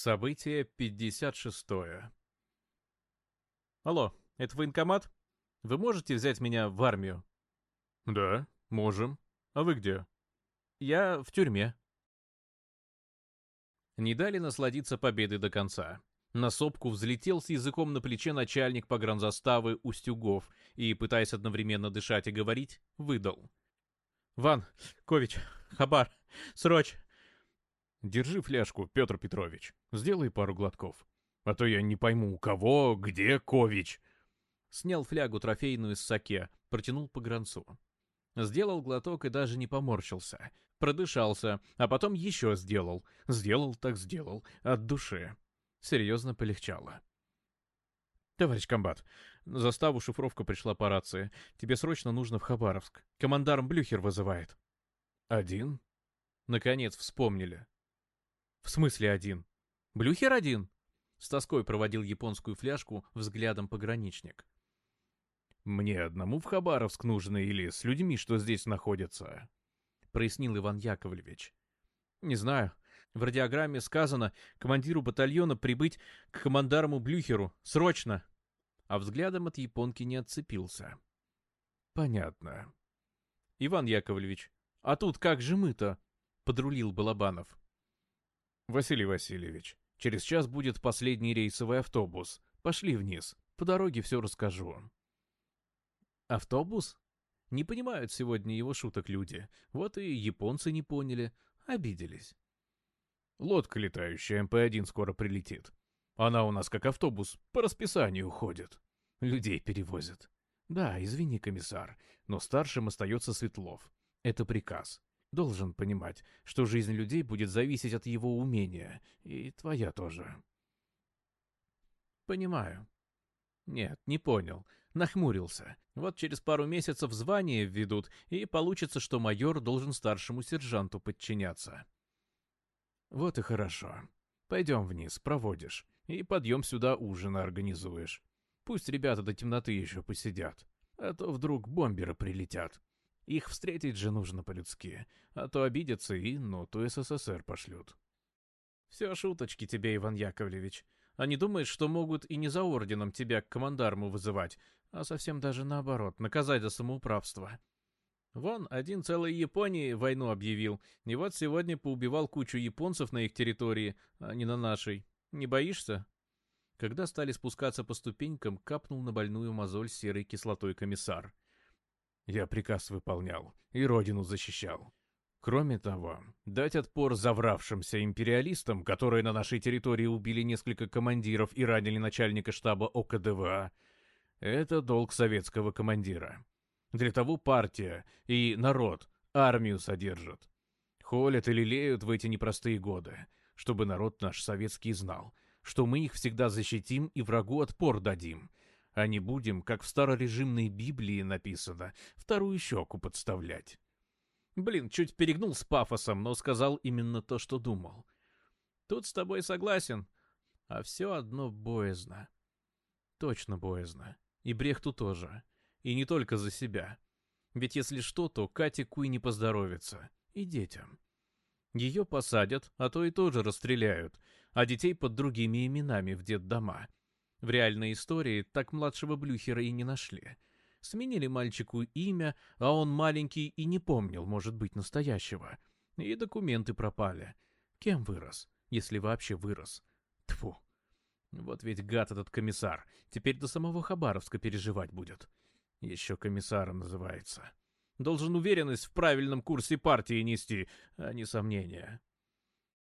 Событие 56. Алло, это военкомат? Вы можете взять меня в армию? Да, можем. А вы где? Я в тюрьме. Не дали насладиться победой до конца. На сопку взлетел с языком на плече начальник погранзаставы Устюгов и, пытаясь одновременно дышать и говорить, выдал. «Ван, Кович, Хабар, срочь! Держи фляжку, Петр Петрович. Сделай пару глотков. А то я не пойму, у кого, где Кович. Снял флягу трофейную из саке, протянул по гранцу. Сделал глоток и даже не поморщился. Продышался, а потом еще сделал. Сделал так сделал, от души. Серьезно полегчало. «Товарищ комбат, заставу шифровка пришла по рации. Тебе срочно нужно в Хабаровск. Командарм Блюхер вызывает». «Один?» Наконец вспомнили. «В смысле один?» «Блюхер один!» С тоской проводил японскую фляжку взглядом пограничник. «Мне одному в Хабаровск нужно или с людьми, что здесь находятся?» Прояснил Иван Яковлевич. «Не знаю. В радиограмме сказано командиру батальона прибыть к командарму Блюхеру. Срочно!» А взглядом от японки не отцепился. «Понятно». «Иван Яковлевич, а тут как же мы-то?» — подрулил Балабанов. «Василий Васильевич, через час будет последний рейсовый автобус. Пошли вниз. По дороге все расскажу». «Автобус?» Не понимают сегодня его шуток люди. Вот и японцы не поняли. Обиделись. «Лодка летающая эм МП-1 скоро прилетит. Она у нас как автобус, по расписанию ходит. Людей перевозят». «Да, извини, комиссар, но старшим остается Светлов. Это приказ должен понимать, что жизнь людей будет зависеть от его умения, и твоя тоже. Понимаю. Нет, не понял. Нахмурился. Вот через пару месяцев звание введут, и получится, что майор должен старшему сержанту подчиняться. Вот и хорошо. Пойдем вниз, проводишь, и подъем сюда ужина организуешь. Пусть ребята до темноты еще посидят, а то вдруг бомберы прилетят. Их встретить же нужно по-людски, а то обидятся и ноту СССР пошлют. Все шуточки тебе, Иван Яковлевич. А они думают, что могут и не за орденом тебя к командарму вызывать, а совсем даже наоборот, наказать за самоуправство. Вон, один целой Японии войну объявил, и вот сегодня поубивал кучу японцев на их территории, а не на нашей. Не боишься? Когда стали спускаться по ступенькам, капнул на больную мозоль серой кислотой комиссар — я приказ выполнял и родину защищал. Кроме того, дать отпор завравшимся империалистам, которые на нашей территории убили несколько командиров и ранили начальника штаба ОКДВА, это долг советского командира. Для того партия и народ армию содержат. Холят и лелеют в эти непростые годы, чтобы народ наш советский знал, что мы их всегда защитим и врагу отпор дадим, а не будем, как в старорежимной Библии написано, вторую щеку подставлять. Блин, чуть перегнул с пафосом, но сказал именно то, что думал. Тут с тобой согласен, а все одно боязно. Точно боязно. И Брехту тоже. И не только за себя. Ведь если что, то Кате Куй не поздоровится. И детям. Ее посадят, а то и тоже расстреляют, а детей под другими именами в детдома. дома в реальной истории так младшего Блюхера и не нашли. Сменили мальчику имя, а он маленький и не помнил, может быть, настоящего. И документы пропали. Кем вырос, если вообще вырос? Тфу. Вот ведь гад этот комиссар. Теперь до самого Хабаровска переживать будет. Еще комиссара называется. Должен уверенность в правильном курсе партии нести, а не сомнения.